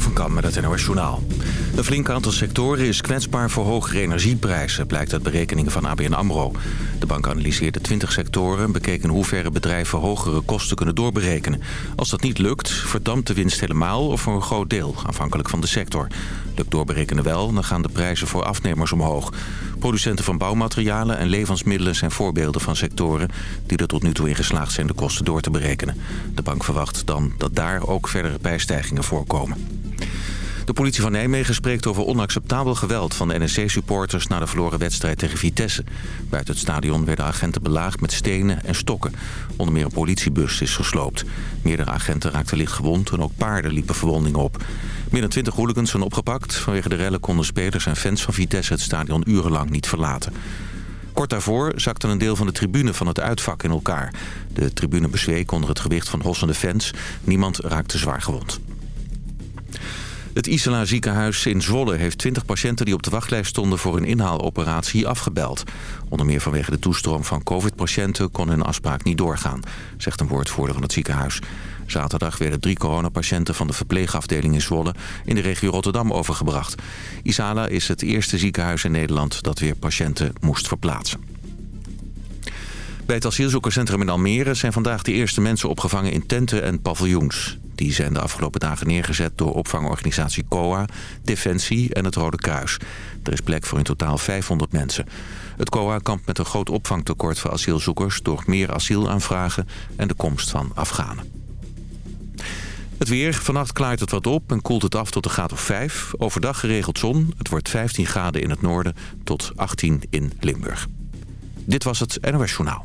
Van Kam met het NOS Journaal. Een flink aantal sectoren is kwetsbaar voor hogere energieprijzen... blijkt uit berekeningen van ABN AMRO. De bank analyseerde 20 sectoren... en bekeek in hoeverre bedrijven hogere kosten kunnen doorberekenen. Als dat niet lukt, verdampt de winst helemaal... of voor een groot deel, afhankelijk van de sector. Lukt doorberekenen wel, dan gaan de prijzen voor afnemers omhoog. Producenten van bouwmaterialen en levensmiddelen zijn voorbeelden van sectoren... die er tot nu toe in geslaagd zijn de kosten door te berekenen. De bank verwacht dan dat daar ook verdere prijsstijgingen voorkomen. De politie van Nijmegen spreekt over onacceptabel geweld van de NSC-supporters na de verloren wedstrijd tegen Vitesse. Buiten het stadion werden agenten belaagd met stenen en stokken. Onder meer een politiebus is gesloopt. Meerdere agenten raakten licht gewond en ook paarden liepen verwondingen op. Meer dan 20 hooligans zijn opgepakt. Vanwege de rellen konden spelers en fans van Vitesse het stadion urenlang niet verlaten. Kort daarvoor zakte een deel van de tribune van het uitvak in elkaar. De tribune bezweek onder het gewicht van hossende fans. Niemand raakte zwaar gewond. Het Isala ziekenhuis in Zwolle heeft 20 patiënten die op de wachtlijst stonden voor een inhaaloperatie afgebeld. Onder meer vanwege de toestroom van covid-patiënten kon hun afspraak niet doorgaan, zegt een woordvoerder van het ziekenhuis. Zaterdag werden drie coronapatiënten van de verpleegafdeling in Zwolle in de regio Rotterdam overgebracht. Isala is het eerste ziekenhuis in Nederland dat weer patiënten moest verplaatsen. Bij het asielzoekerscentrum in Almere zijn vandaag de eerste mensen opgevangen in tenten en paviljoens. Die zijn de afgelopen dagen neergezet door opvangorganisatie COA, Defensie en het Rode Kruis. Er is plek voor in totaal 500 mensen. Het COA kampt met een groot opvangtekort voor asielzoekers... door meer asielaanvragen en de komst van Afghanen. Het weer. Vannacht klaart het wat op en koelt het af tot een graad of 5. Overdag geregeld zon. Het wordt 15 graden in het noorden tot 18 in Limburg. Dit was het NOS Journaal.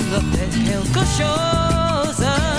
Quelque chose.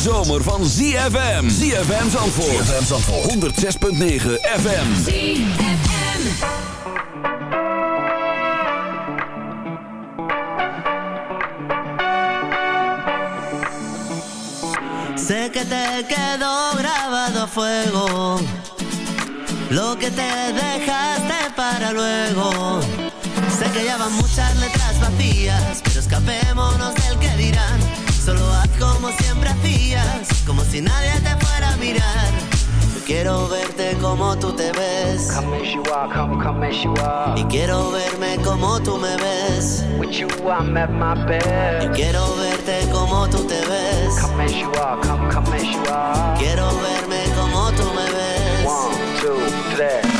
Zomer van ZFM. ZFM Zandvoort. ZFM Zandvoort. 106.9 FM. ZFM. Sé que te quedó grabado a fuego lo que te dejaste para luego. Sé que ya van muchas letras vacías, pero escapémonos del que dirán. Solo como siempre hacías, como si nadie te fuera a mirar. Yo quiero verte como tú te ves. Come as you are, come, come as you are. Y quiero verme como tú me ves. With you I'm at my best. Y quiero verte como tú te ves. Come as you are, come, come as you are. Quiero verme como tú me ves. One, two, three.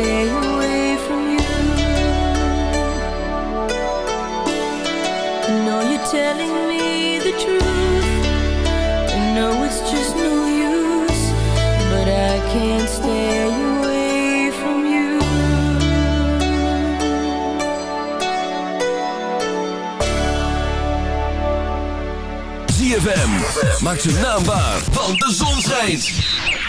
Stay away from you. Know you're telling me the truth. I know it's just no use, but I can't stay away from you. ZFM. Maak zijn naam waar, want de zon schijnt.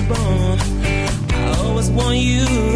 reborn. I always want you.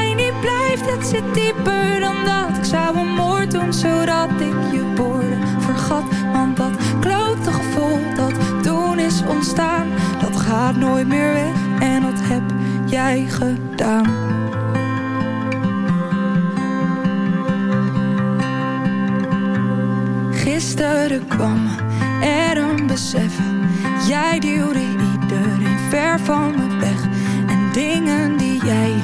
blijft, het zit dieper dan dat. Ik zou een moord doen, zodat ik je woorden vergat. Want dat klote gevoel dat toen is ontstaan, dat gaat nooit meer weg. En dat heb jij gedaan. Gisteren kwam er een besef. Jij duwde iedereen ver van me weg. En dingen die jij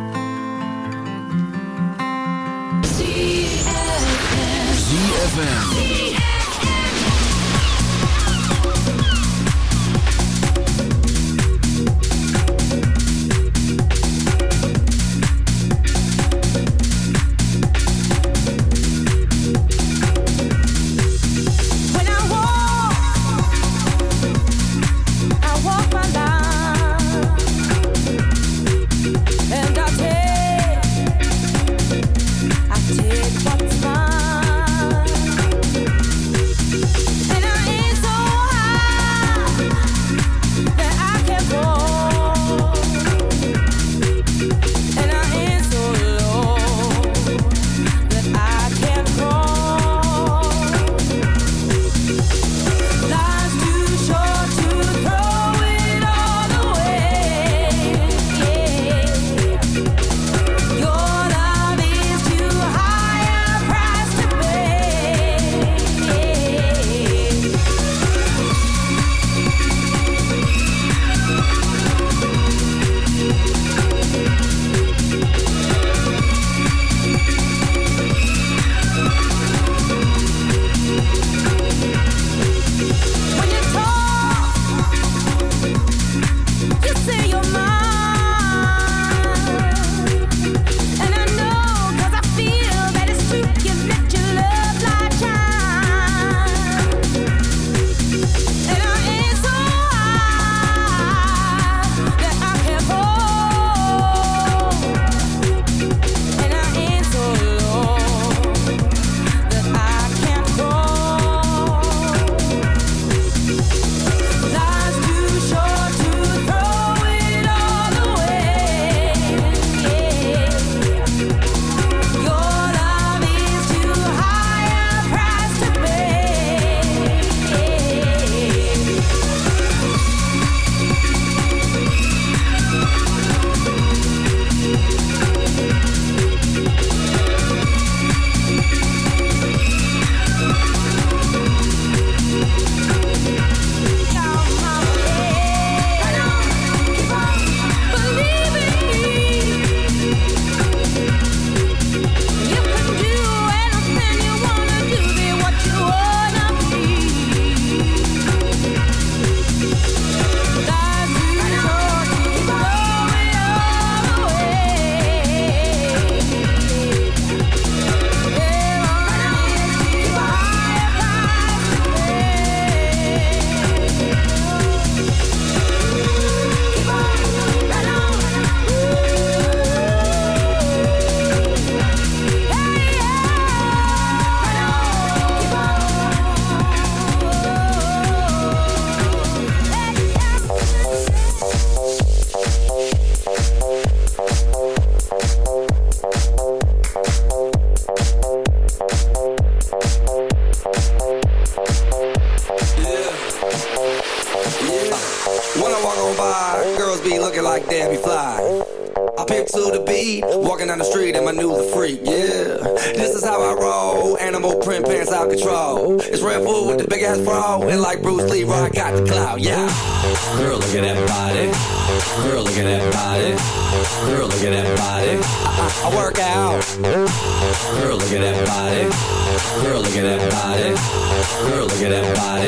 ZFM.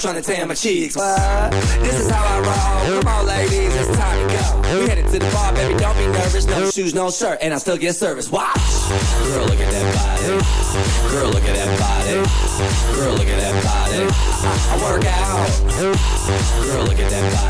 Trying to tan my cheeks. What? This is how I roll. Come on, ladies, it's time to go. We headed to the bar, baby, don't be nervous. No shoes, no shirt, and I still get service. Watch. Girl, look at that body. Girl, look at that body. Girl, look at that body. I, I work out. Girl, look at that body.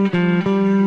MUZIEK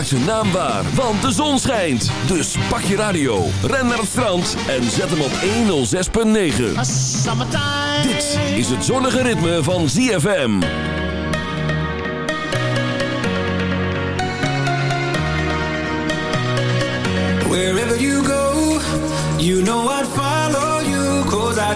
Maak zijn naam waar, want de zon schijnt. Dus pak je radio, ren naar het strand en zet hem op 106.9. Dit is het zonnige ritme van ZFM. Wherever you go, you know I'd